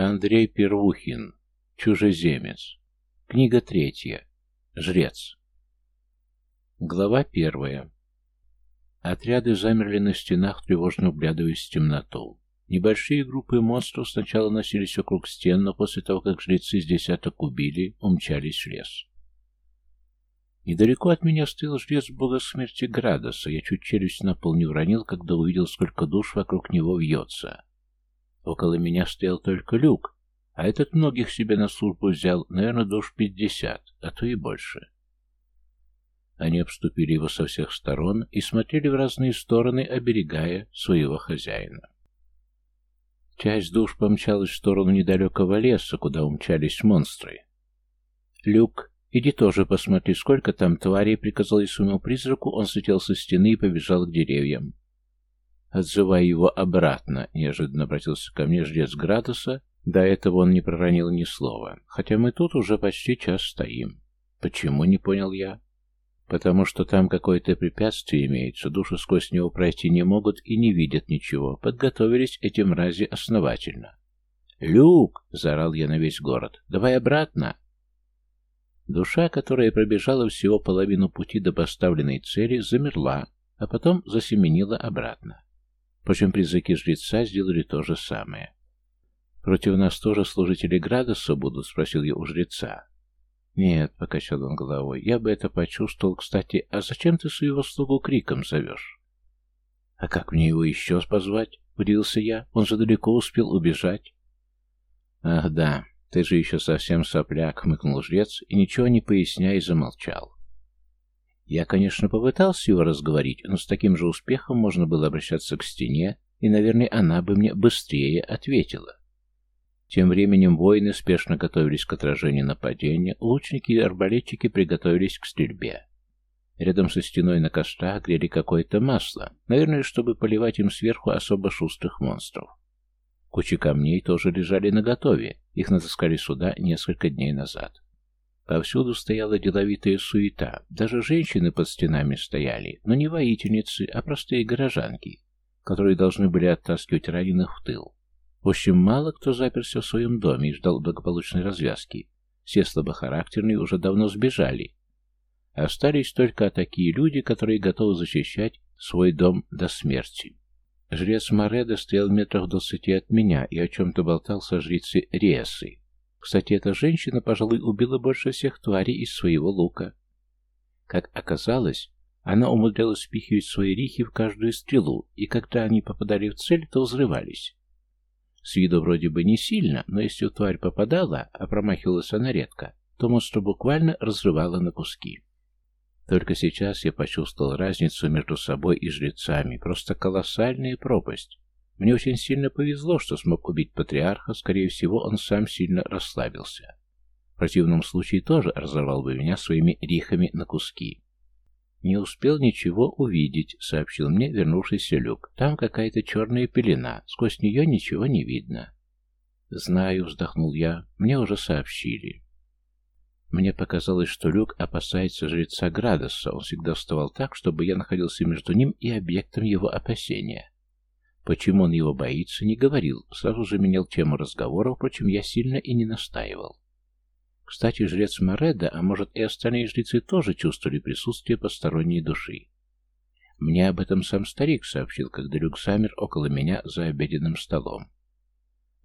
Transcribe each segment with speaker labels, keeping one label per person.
Speaker 1: Андрей Первухин. Чужеземец. Книга третья. Жрец. Глава первая. Отряды замерли на стенах, тревожно вглядываясь в темноту. Небольшие группы монстров сначала носились вокруг стен, но после того, как жрецы с десяток убили, умчались в лес. Недалеко от меня стоял жрец бога смерти Градоса. Я чуть челюсть на пол не уронил, когда увидел, сколько душ вокруг него вьется. Около меня стоял только люк, а этот многих себе на службу взял, наверное, душ пятьдесят, а то и больше. Они обступили его со всех сторон и смотрели в разные стороны, оберегая своего хозяина. Часть душ помчалась в сторону недалекого леса, куда умчались монстры. «Люк, иди тоже посмотри, сколько там тварей», — приказал своему призраку, он слетел со стены и побежал к деревьям. «Отзывай его обратно», — неожиданно обратился ко мне жрец Градуса. До этого он не проронил ни слова, хотя мы тут уже почти час стоим. «Почему?» — не понял я. «Потому что там какое-то препятствие имеется, души сквозь него пройти не могут и не видят ничего. Подготовились эти мрази основательно». «Люк!» — заорал я на весь город. «Давай обратно!» Душа, которая пробежала всего половину пути до поставленной цели, замерла, а потом засеменила обратно. Впрочем, призраки жреца сделали то же самое. «Против нас тоже служители Градуса будут?» — спросил я у жреца. «Нет», — покачал он головой, — «я бы это почувствовал. Кстати, а зачем ты своего слугу криком зовешь?» «А как мне его еще позвать?» — удивился я. «Он же далеко успел убежать». «Ах да, ты же еще совсем сопляк», — хмыкнул жрец и, ничего не поясняя, замолчал. Я, конечно, попытался его разговорить, но с таким же успехом можно было обращаться к стене, и, наверное, она бы мне быстрее ответила. Тем временем воины спешно готовились к отражению нападения, лучники и арбалетчики приготовились к стрельбе. Рядом со стеной на кострах грели какое-то масло, наверное, чтобы поливать им сверху особо шустрых монстров. Кучи камней тоже лежали наготове, их натаскали сюда несколько дней назад. Повсюду стояла деловитая суета. Даже женщины под стенами стояли, но не воительницы, а простые горожанки, которые должны были оттаскивать раненых в тыл. В общем, мало кто заперся в своем доме и ждал благополучной развязки. Все слабохарактерные уже давно сбежали. Остались только такие люди, которые готовы защищать свой дом до смерти. Жрец Мореда стоял метрах в двадцати от меня и о чем-то болтал со жрицей Риесы. Кстати, эта женщина, пожалуй, убила больше всех тварей из своего лука. Как оказалось, она умудрялась спихивать свои рихи в каждую стрелу, и когда они попадали в цель, то взрывались. С виду вроде бы не сильно, но если в тварь попадала, а промахивалась она редко, то монстра буквально разрывала на куски. Только сейчас я почувствовал разницу между собой и жрецами, просто колоссальная пропасть. Мне очень сильно повезло, что смог убить патриарха, скорее всего, он сам сильно расслабился. В противном случае тоже разорвал бы меня своими рихами на куски. «Не успел ничего увидеть», — сообщил мне вернувшийся люк. «Там какая-то черная пелена, сквозь нее ничего не видно». «Знаю», — вздохнул я, — «мне уже сообщили». Мне показалось, что Люк опасается жреца Градоса. Он всегда вставал так, чтобы я находился между ним и объектом его опасения. Почему он его боится, не говорил, сразу же менял тему разговора, впрочем, я сильно и не настаивал. Кстати, жрец Мореда, а может и остальные жрецы тоже чувствовали присутствие посторонней души. Мне об этом сам старик сообщил, когда Люк замер около меня за обеденным столом.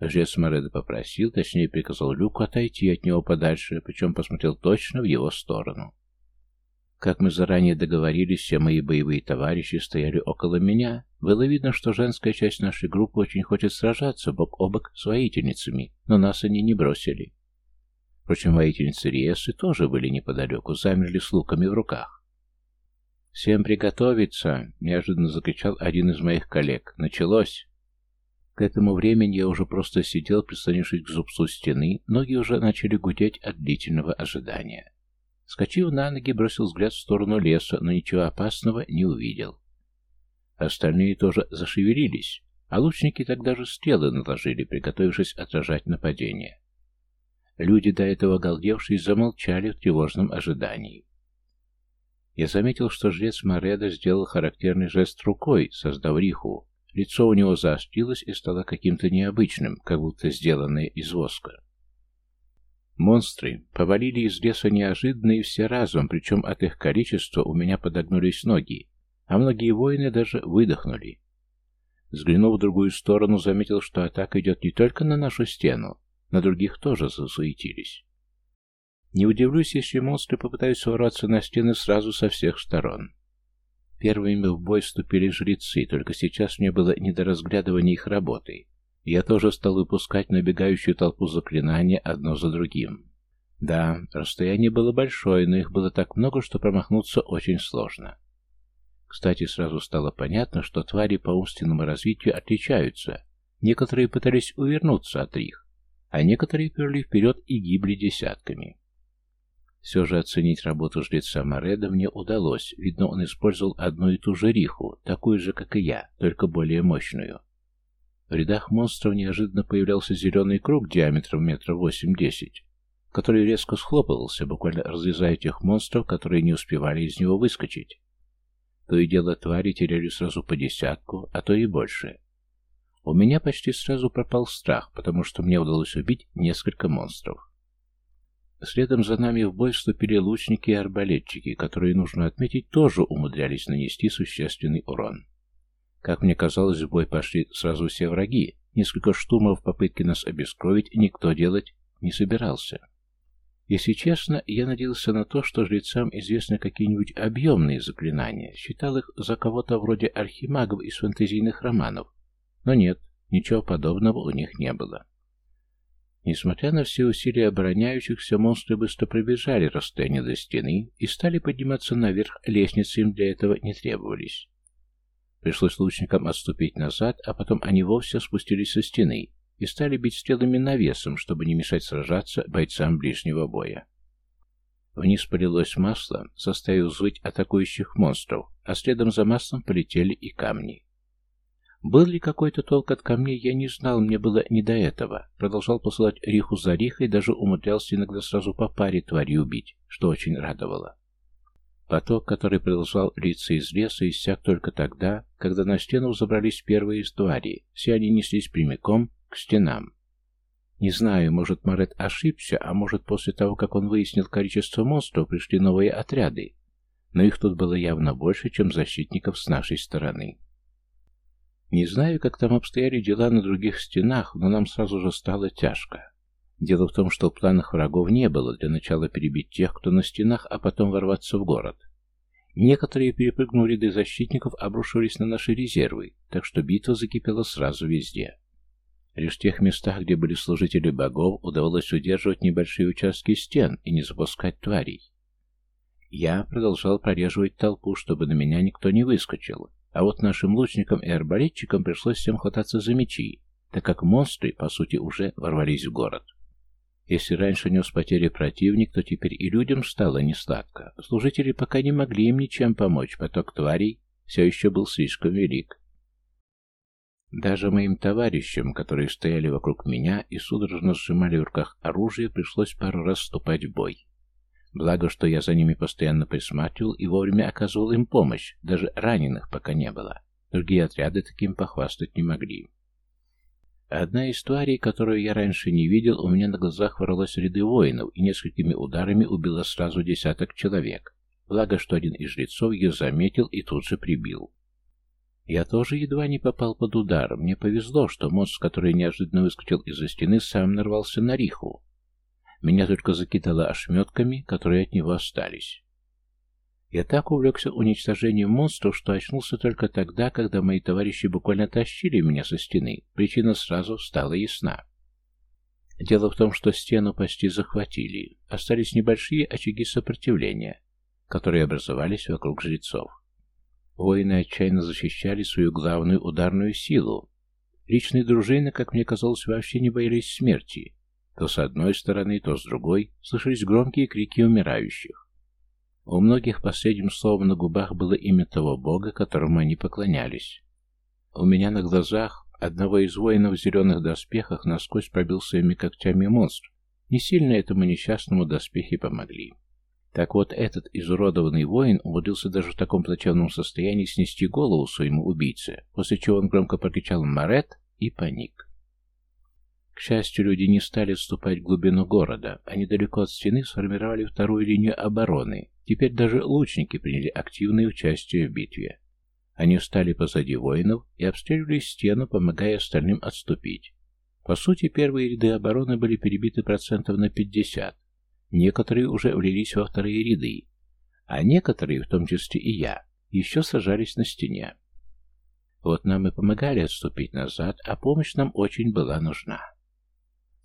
Speaker 1: Жрец Мореда попросил, точнее приказал Люку отойти от него подальше, причем посмотрел точно в его сторону. Как мы заранее договорились, все мои боевые товарищи стояли около меня. Было видно, что женская часть нашей группы очень хочет сражаться бок о бок с воительницами, но нас они не бросили. Впрочем, воительницы Риесы тоже были неподалеку, замерли с луками в руках. «Всем приготовиться!» — неожиданно закричал один из моих коллег. «Началось!» К этому времени я уже просто сидел, прислонившись к зубцу стены, ноги уже начали гудеть от длительного ожидания. Скочив на ноги, бросил взгляд в сторону леса, но ничего опасного не увидел. Остальные тоже зашевелились, а лучники тогда же стрелы наложили, приготовившись отражать нападение. Люди, до этого галдевшие, замолчали в тревожном ожидании. Я заметил, что жрец Мореда сделал характерный жест рукой, создав риху. Лицо у него заострилось и стало каким-то необычным, как будто сделанное из воска. Монстры повалили из леса неожиданно и все разом, причем от их количества у меня подогнулись ноги, а многие воины даже выдохнули. Взглянув в другую сторону, заметил, что атака идет не только на нашу стену, на других тоже засуетились. Не удивлюсь, если монстры попытаются ворваться на стены сразу со всех сторон. Первыми в бой вступили жрецы, только сейчас мне было не до разглядывания их работы. Я тоже стал выпускать набегающую толпу заклинания одно за другим. Да, расстояние было большое, но их было так много, что промахнуться очень сложно. Кстати, сразу стало понятно, что твари по умственному развитию отличаются. Некоторые пытались увернуться от их, а некоторые перли вперед и гибли десятками. Все же оценить работу жреца Мореда мне удалось. Видно, он использовал одну и ту же риху, такую же, как и я, только более мощную. В рядах монстров неожиданно появлялся зеленый круг диаметром метра восемь-десять, который резко схлопывался, буквально разрезая тех монстров, которые не успевали из него выскочить. То и дело твари теряли сразу по десятку, а то и больше. У меня почти сразу пропал страх, потому что мне удалось убить несколько монстров. Следом за нами в бой вступили лучники и арбалетчики, которые, нужно отметить, тоже умудрялись нанести существенный урон. Как мне казалось, в бой пошли сразу все враги. Несколько штурмов в попытке нас обескровить никто делать не собирался. Если честно, я надеялся на то, что жрецам известны какие-нибудь объемные заклинания, считал их за кого-то вроде архимагов из фэнтезийных романов. Но нет, ничего подобного у них не было. Несмотря на все усилия обороняющихся, монстры быстро пробежали расстояние до стены и стали подниматься наверх, лестницы им для этого не требовались. Пришлось лучникам отступить назад, а потом они вовсе спустились со стены и стали бить стрелами навесом, чтобы не мешать сражаться бойцам ближнего боя. Вниз полилось масло, заставив взвыть атакующих монстров, а следом за маслом полетели и камни. Был ли какой-то толк от камней, я не знал, мне было не до этого. Продолжал посылать Риху за Рихой, даже умудрялся иногда сразу по паре твари убить, что очень радовало. Поток, который продолжал литься из леса, иссяк только тогда, когда на стену забрались первые твари. Все они неслись прямиком к стенам. Не знаю, может, Марет ошибся, а может, после того, как он выяснил количество монстров, пришли новые отряды. Но их тут было явно больше, чем защитников с нашей стороны. Не знаю, как там обстояли дела на других стенах, но нам сразу же стало тяжко. Дело в том, что в планах врагов не было для начала перебить тех, кто на стенах, а потом ворваться в город. Некоторые, перепрыгнув ряды защитников, обрушились на наши резервы, так что битва закипела сразу везде. Лишь в тех местах, где были служители богов, удавалось удерживать небольшие участки стен и не запускать тварей. Я продолжал прореживать толпу, чтобы на меня никто не выскочил, а вот нашим лучникам и арбалетчикам пришлось всем хвататься за мечи, так как монстры, по сути, уже ворвались в город. Если раньше нес потери противник, то теперь и людям стало несладко. Служители пока не могли им ничем помочь, поток тварей все еще был слишком велик. Даже моим товарищам, которые стояли вокруг меня и судорожно сжимали в руках оружие, пришлось пару раз вступать в бой. Благо, что я за ними постоянно присматривал и вовремя оказывал им помощь, даже раненых пока не было. Другие отряды таким похвастать не могли. Одна из тварей, которую я раньше не видел, у меня на глазах ворвалась ряды воинов и несколькими ударами убила сразу десяток человек. Благо, что один из жрецов ее заметил и тут же прибил. Я тоже едва не попал под удар. Мне повезло, что монстр, который неожиданно выскочил из-за стены, сам нарвался на риху. Меня только закидало ошметками, которые от него остались. Я так увлекся уничтожением монстров, что очнулся только тогда, когда мои товарищи буквально тащили меня со стены. Причина сразу стала ясна. Дело в том, что стену почти захватили. Остались небольшие очаги сопротивления, которые образовались вокруг жрецов. Воины отчаянно защищали свою главную ударную силу. Личные дружины, как мне казалось, вообще не боялись смерти, то с одной стороны, то с другой слышались громкие крики умирающих. У многих последним словом на губах было имя того бога, которому они поклонялись. У меня на глазах одного из воинов в зеленых доспехах насквозь пробил своими когтями монстр. Не сильно этому несчастному доспехи помогли. Так вот, этот изуродованный воин умудрился даже в таком плачевном состоянии снести голову своему убийце, после чего он громко прокричал «Марет!» и паник. К счастью, люди не стали отступать в глубину города, а недалеко от стены сформировали вторую линию обороны. Теперь даже лучники приняли активное участие в битве. Они встали позади воинов и обстреливали стену, помогая остальным отступить. По сути, первые ряды обороны были перебиты процентов на 50. Некоторые уже влились во вторые ряды, а некоторые, в том числе и я, еще сажались на стене. Вот нам и помогали отступить назад, а помощь нам очень была нужна.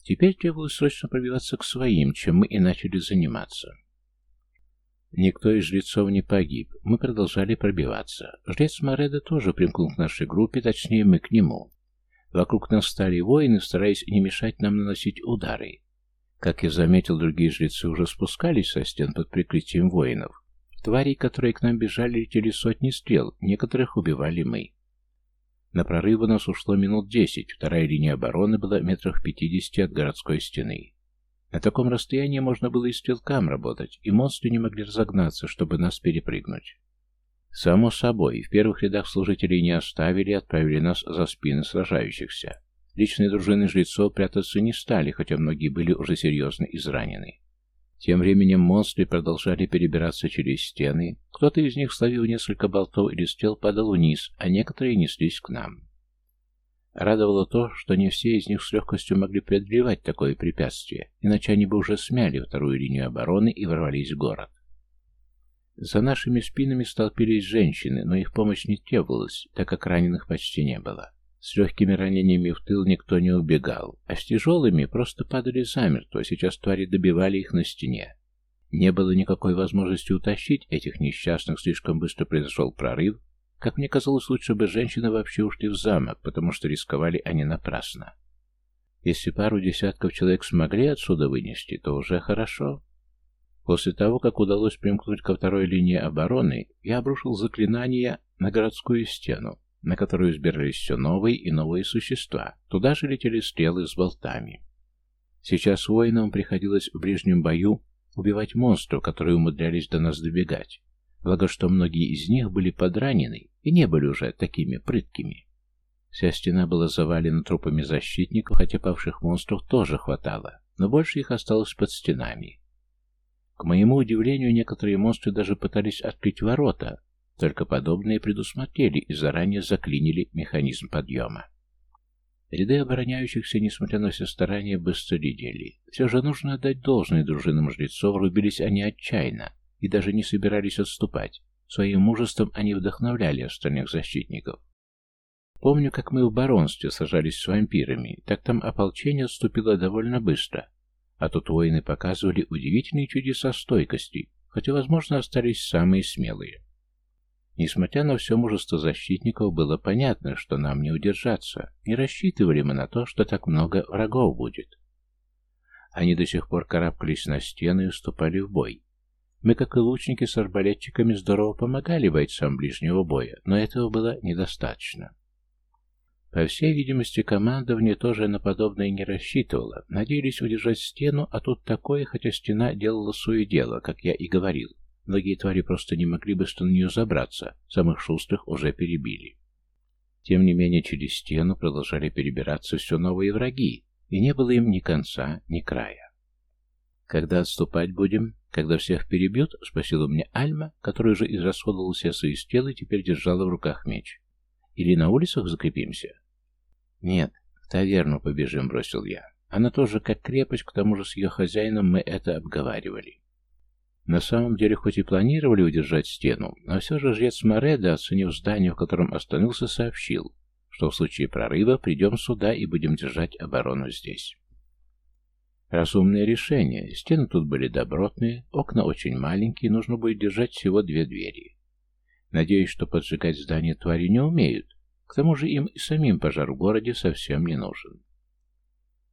Speaker 1: Теперь требовалось срочно пробиваться к своим, чем мы и начали заниматься. Никто из жрецов не погиб. Мы продолжали пробиваться. Жрец Мореда тоже примкнул к нашей группе, точнее мы к нему. Вокруг нас стали воины, стараясь не мешать нам наносить удары. Как я заметил, другие жрецы уже спускались со стен под прикрытием воинов. Тварей, которые к нам бежали, летели сотни стрел, некоторых убивали мы. На прорыв у нас ушло минут десять, вторая линия обороны была метрах пятидесяти от городской стены. На таком расстоянии можно было и стрелкам работать, и монстры не могли разогнаться, чтобы нас перепрыгнуть. Само собой, в первых рядах служителей не оставили и отправили нас за спины сражающихся. Личные дружины жрецов прятаться не стали, хотя многие были уже серьезно изранены. Тем временем монстры продолжали перебираться через стены. Кто-то из них, словив несколько болтов или стрел, падал вниз, а некоторые неслись к нам. Радовало то, что не все из них с легкостью могли преодолевать такое препятствие, иначе они бы уже смяли вторую линию обороны и ворвались в город. За нашими спинами столпились женщины, но их помощь не требовалась, так как раненых почти не было. С легкими ранениями в тыл никто не убегал, а с тяжелыми просто падали замертво, сейчас твари добивали их на стене. Не было никакой возможности утащить этих несчастных, слишком быстро произошел прорыв, как мне казалось, лучше бы женщины вообще ушли в замок, потому что рисковали они напрасно. Если пару десятков человек смогли отсюда вынести, то уже хорошо. После того, как удалось примкнуть ко второй линии обороны, я обрушил заклинание на городскую стену, на которую сбирались все новые и новые существа. Туда же летели стрелы с болтами. Сейчас воинам приходилось в ближнем бою убивать монстров, которые умудрялись до нас добегать. Благо, что многие из них были подранены и не были уже такими прыткими. Вся стена была завалена трупами защитников, хотя павших монстров тоже хватало, но больше их осталось под стенами. К моему удивлению, некоторые монстры даже пытались открыть ворота, только подобные предусмотрели и заранее заклинили механизм подъема. Ряды обороняющихся, несмотря на все старания, быстро редели. Все же нужно отдать должное дружинам жрецов, рубились они отчаянно, и даже не собирались отступать. Своим мужеством они вдохновляли остальных защитников. Помню, как мы в баронстве сажались с вампирами, так там ополчение отступило довольно быстро. А тут воины показывали удивительные чудеса стойкости, хотя, возможно, остались самые смелые. Несмотря на все мужество защитников, было понятно, что нам не удержаться. Не рассчитывали мы на то, что так много врагов будет. Они до сих пор карабкались на стены и уступали в бой. Мы, как и лучники с арбалетчиками, здорово помогали бойцам ближнего боя, но этого было недостаточно. По всей видимости, командование тоже на подобное не рассчитывало. Надеялись удержать стену, а тут такое, хотя стена делала свое дело, как я и говорил. Многие твари просто не могли быстро на нее забраться, самых шустрых уже перебили. Тем не менее, через стену продолжали перебираться все новые враги, и не было им ни конца, ни края. «Когда отступать будем?» «Когда всех перебьют?» — спросила мне Альма, которая уже израсходовала все свои стрелы и теперь держала в руках меч. «Или на улицах закрепимся?» «Нет, в таверну побежим», — бросил я. «Она тоже как крепость, к тому же с ее хозяином мы это обговаривали». На самом деле, хоть и планировали удержать стену, но все же жрец Мореда, оценив здание, в котором остановился, сообщил, что в случае прорыва придем сюда и будем держать оборону здесь. Разумное решение. Стены тут были добротные, окна очень маленькие, нужно будет держать всего две двери. Надеюсь, что поджигать здание твари не умеют. К тому же им и самим пожар в городе совсем не нужен.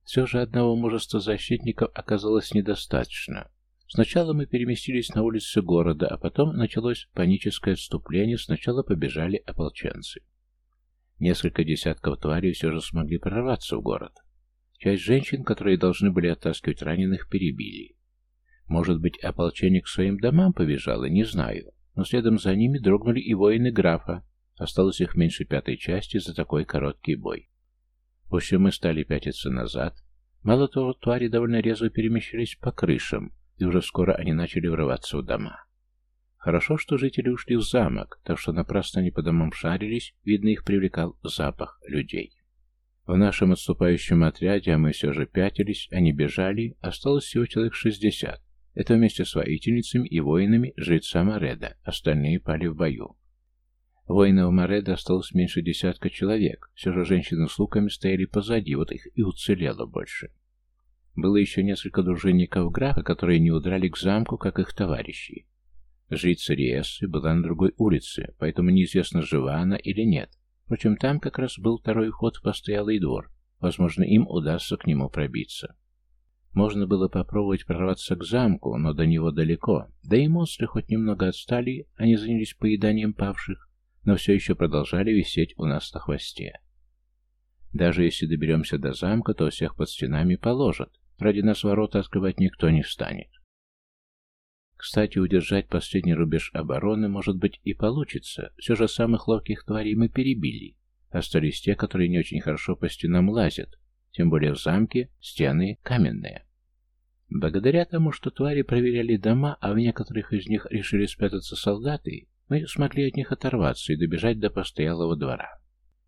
Speaker 1: Все же одного мужества защитников оказалось недостаточно. Сначала мы переместились на улицы города, а потом началось паническое отступление, сначала побежали ополченцы. Несколько десятков тварей все же смогли прорваться в город. Часть женщин, которые должны были оттаскивать раненых, перебили. Может быть, ополчение к своим домам побежало, не знаю. Но следом за ними дрогнули и воины графа. Осталось их меньше пятой части за такой короткий бой. В общем, мы стали пятиться назад. Мало того, твари довольно резво перемещались по крышам, и уже скоро они начали врываться в дома. Хорошо, что жители ушли в замок, так что напрасно они по домам шарились, видно, их привлекал запах людей. В нашем отступающем отряде, а мы все же пятились, они бежали, осталось всего человек шестьдесят. Это вместе с воительницами и воинами жреца Мореда, остальные пали в бою. Воинов Мореда осталось меньше десятка человек, все же женщины с луками стояли позади, вот их и уцелело больше. Было еще несколько дружинников графа, которые не удрали к замку, как их товарищи. Жрица Риессы была на другой улице, поэтому неизвестно, жива она или нет. Впрочем, там как раз был второй вход в постоялый двор. Возможно, им удастся к нему пробиться. Можно было попробовать прорваться к замку, но до него далеко. Да и монстры хоть немного отстали, они занялись поеданием павших, но все еще продолжали висеть у нас на хвосте. Даже если доберемся до замка, то всех под стенами положат. Ради нас ворота открывать никто не станет. Кстати, удержать последний рубеж обороны, может быть, и получится. Все же самых ловких тварей мы перебили. Остались те, которые не очень хорошо по стенам лазят. Тем более в замке стены каменные. Благодаря тому, что твари проверяли дома, а в некоторых из них решили спрятаться солдаты, мы смогли от них оторваться и добежать до постоялого двора.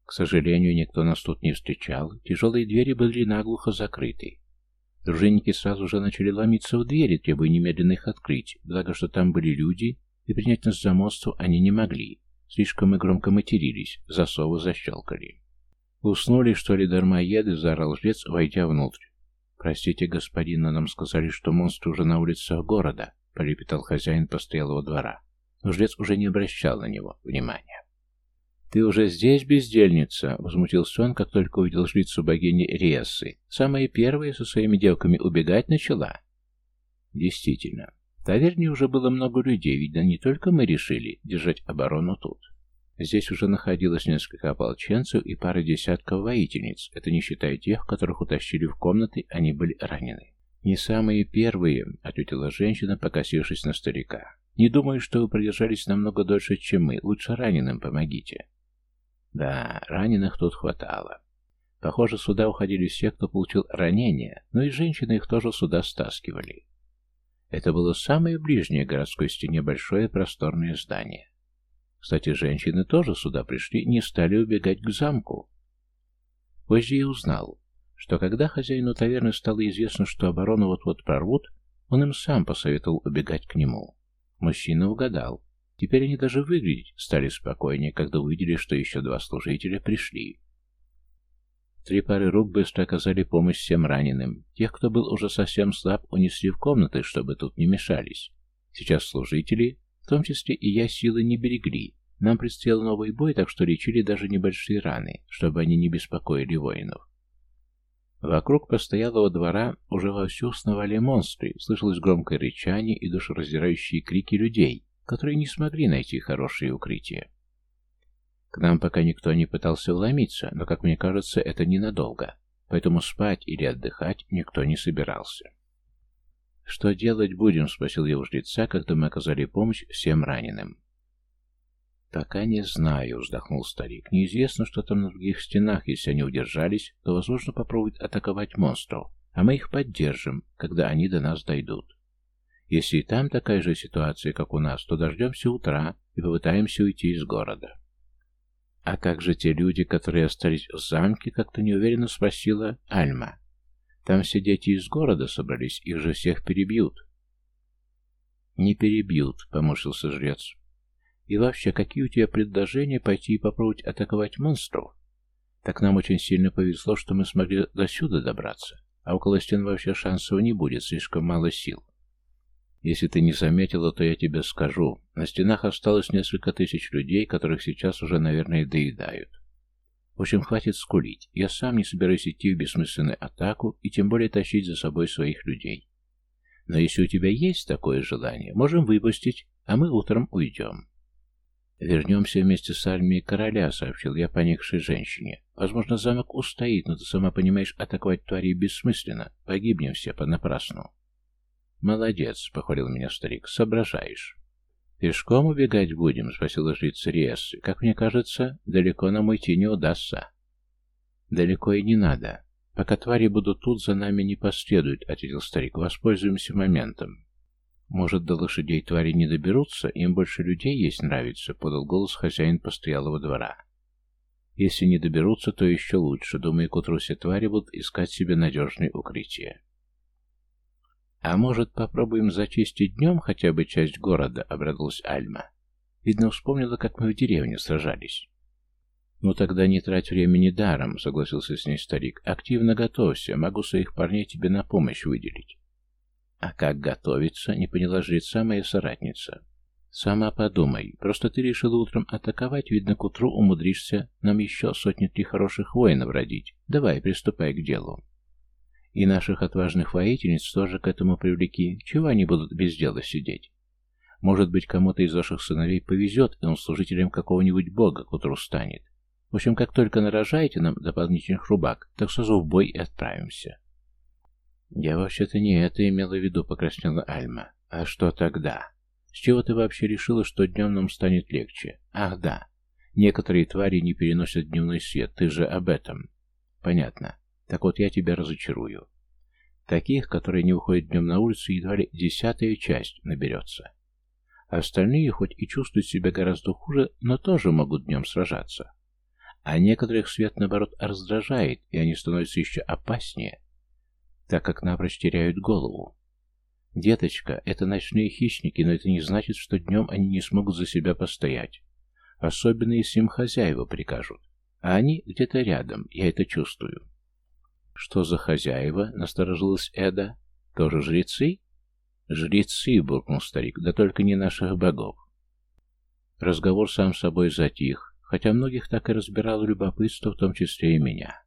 Speaker 1: К сожалению, никто нас тут не встречал, тяжелые двери были наглухо закрыты. Дружинники сразу же начали ломиться в двери, требуя немедленно их открыть, благо что там были люди, и принять нас за монстров они не могли. Слишком мы громко матерились, засовы защелкали. «Уснули, что ли, дармоеды?» — заорал жрец, войдя внутрь. «Простите, господин, но нам сказали, что монстры уже на улицах города», — полепетал хозяин постоялого двора. Но жрец уже не обращал на него внимания. «Ты уже здесь, бездельница?» — возмутился он, как только увидел жрицу богини Риасы. «Самая первая со своими девками убегать начала». Действительно, в таверне уже было много людей, видно, не только мы решили держать оборону тут. Здесь уже находилось несколько ополченцев и пара десятков воительниц, это не считая тех, которых утащили в комнаты, они были ранены. «Не самые первые», — ответила женщина, покосившись на старика. «Не думаю, что вы продержались намного дольше, чем мы. Лучше раненым помогите». Да, раненых тут хватало. Похоже, сюда уходили все, кто получил ранения, но и женщины их тоже сюда стаскивали. Это было самое ближнее к городской стене большое просторное здание. Кстати, женщины тоже сюда пришли, не стали убегать к замку. Позже я узнал, что когда хозяину таверны стало известно, что оборону вот-вот прорвут, он им сам посоветовал убегать к нему. Мужчина угадал. Теперь они даже выглядеть стали спокойнее, когда увидели, что еще два служителя пришли. Три пары рук быстро оказали помощь всем раненым. Тех, кто был уже совсем слаб, унесли в комнаты, чтобы тут не мешались. Сейчас служители, в том числе и я, силы не берегли. Нам предстоял новый бой, так что лечили даже небольшие раны, чтобы они не беспокоили воинов. Вокруг постоялого двора уже вовсю сновали монстры, слышалось громкое рычание и душераздирающие крики людей, которые не смогли найти хорошее укрытие. К нам пока никто не пытался вломиться, но, как мне кажется, это ненадолго, поэтому спать или отдыхать никто не собирался. «Что делать будем?» — спросил я у жреца, когда мы оказали помощь всем раненым. «Пока не знаю», — вздохнул старик. «Неизвестно, что там на других стенах. Если они удержались, то, возможно, попробуют атаковать монстров, а мы их поддержим, когда они до нас дойдут. Если и там такая же ситуация, как у нас, то дождемся утра и попытаемся уйти из города. А как же те люди, которые остались в замке, как-то неуверенно спросила Альма. Там все дети из города собрались, их же всех перебьют. Не перебьют, поморщился жрец. И вообще, какие у тебя предложения пойти и попробовать атаковать монстров? Так нам очень сильно повезло, что мы смогли до сюда добраться, а около стен вообще шансов не будет, слишком мало сил. Если ты не заметила, то я тебе скажу. На стенах осталось несколько тысяч людей, которых сейчас уже, наверное, доедают. В общем, хватит скулить. Я сам не собираюсь идти в бессмысленную атаку и тем более тащить за собой своих людей. Но если у тебя есть такое желание, можем выпустить, а мы утром уйдем. «Вернемся вместе с армией короля», — сообщил я поникшей женщине. «Возможно, замок устоит, но ты сама понимаешь, атаковать твари бессмысленно. Погибнем все понапрасну». «Молодец», — похвалил меня старик, — «соображаешь». «Пешком убегать будем?» — спросила жрица Риэссы. «Как мне кажется, далеко нам уйти не удастся». «Далеко и не надо. Пока твари будут тут, за нами не последуют», — ответил старик. «Воспользуемся моментом». «Может, до лошадей твари не доберутся? Им больше людей есть нравится», — подал голос хозяин постоялого двора. «Если не доберутся, то еще лучше. Думаю, к утру все твари будут искать себе надежное укрытие». «А может, попробуем зачистить днем хотя бы часть города?» — обрадовалась Альма. Видно, вспомнила, как мы в деревне сражались. «Ну тогда не трать времени даром», — согласился с ней старик. «Активно готовься, могу своих парней тебе на помощь выделить». «А как готовиться?» — не поняла жреца моя соратница. «Сама подумай. Просто ты решила утром атаковать, видно, к утру умудришься нам еще сотни-три хороших воинов родить. Давай, приступай к делу». И наших отважных воительниц тоже к этому привлеки. Чего они будут без дела сидеть? Может быть, кому-то из ваших сыновей повезет, и он служителем какого-нибудь бога к утру станет. В общем, как только нарожаете нам дополнительных рубак, так сразу в бой и отправимся. Я вообще-то не это имела в виду, покраснела Альма. А что тогда? С чего ты вообще решила, что днем нам станет легче? Ах, да. Некоторые твари не переносят дневной свет, ты же об этом. Понятно. Так вот, я тебя разочарую. Таких, которые не выходят днем на улицу, едва ли десятая часть наберется. Остальные хоть и чувствуют себя гораздо хуже, но тоже могут днем сражаться. А некоторых свет, наоборот, раздражает, и они становятся еще опаснее, так как напрочь теряют голову. Деточка, это ночные хищники, но это не значит, что днем они не смогут за себя постоять. Особенно, если им хозяева прикажут. А они где-то рядом, я это чувствую. «Что за хозяева?» — насторожилась Эда. «Тоже жрецы?» «Жрецы», — буркнул старик, — «да только не наших богов». Разговор сам собой затих, хотя многих так и разбирало любопытство, в том числе и меня.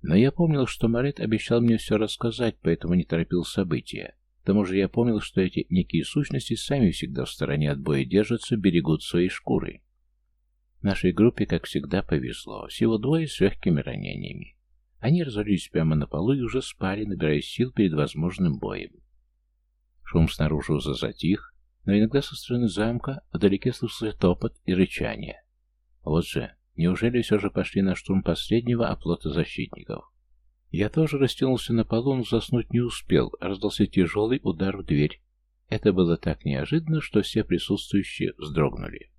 Speaker 1: Но я помнил, что Марет обещал мне все рассказать, поэтому не торопил события. К тому же я помнил, что эти некие сущности сами всегда в стороне от боя держатся, берегут свои шкуры. Нашей группе, как всегда, повезло. Всего двое с легкими ранениями. Они развалились прямо на полу и уже спали, набирая сил перед возможным боем. Шум снаружи уже затих, но иногда со стороны замка вдалеке слышался топот и рычание. Вот же, неужели все же пошли на штурм последнего оплота защитников? Я тоже растянулся на полу, но заснуть не успел, раздался тяжелый удар в дверь. Это было так неожиданно, что все присутствующие вздрогнули.